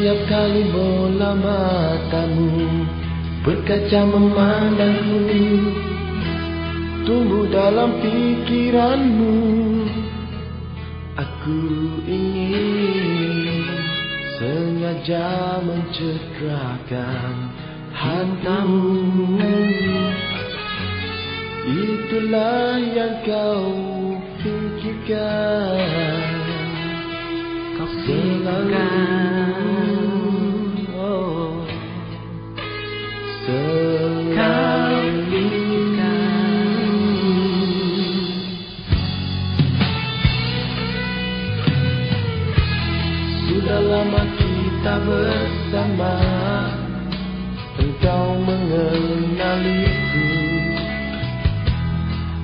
Setiap kali bola matamu Berkaca memandangku Tumbuh dalam pikiranmu. Aku ingin Sengaja mencederahkan hantamu. Itulah yang kau pikirkan. Kau pikirkan kita bersama Engkau mengenaliku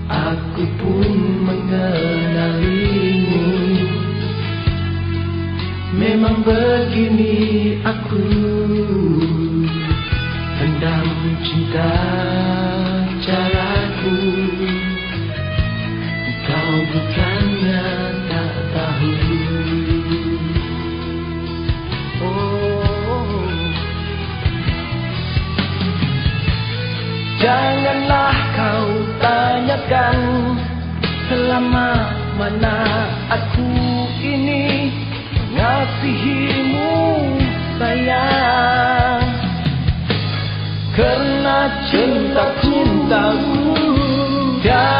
Aku pun mengenalimu Memang begini aku Hendak cinta caraku Engkau bukan tanyakan Selama mana aku ini Ngasihimu sayang. Karena cintaku Tiada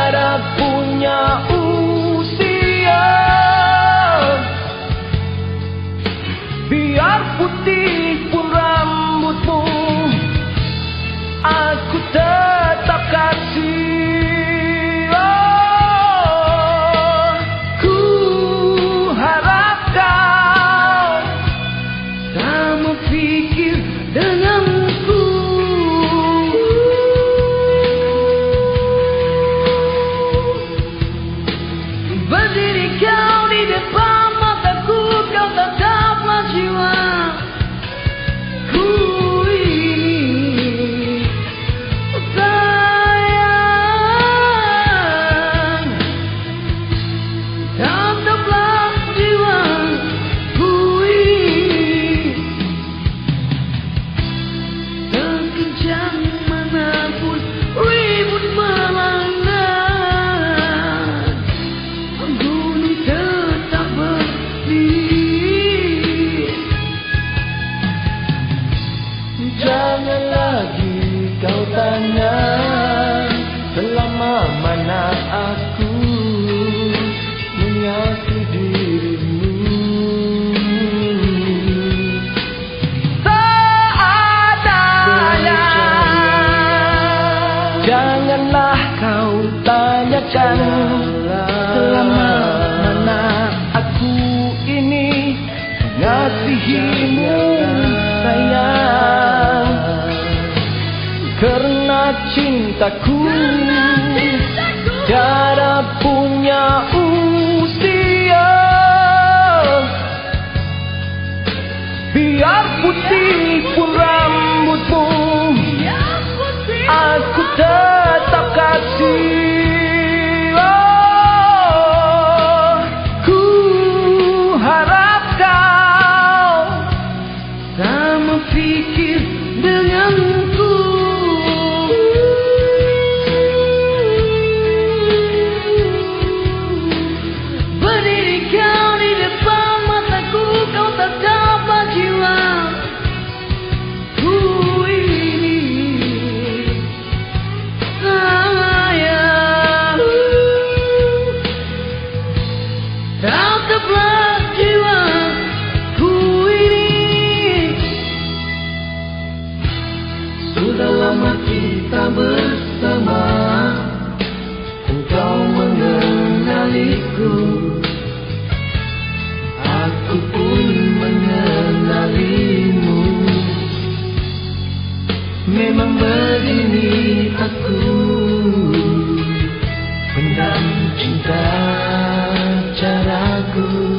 Jangan lagi kau tanya Selama mana aku mengasihi dirimu? Seadanya. Janganlah kau tanyakan Selama mana aku ini Mengasihimu Karena cintaku, cintaku. Cara punya cara ku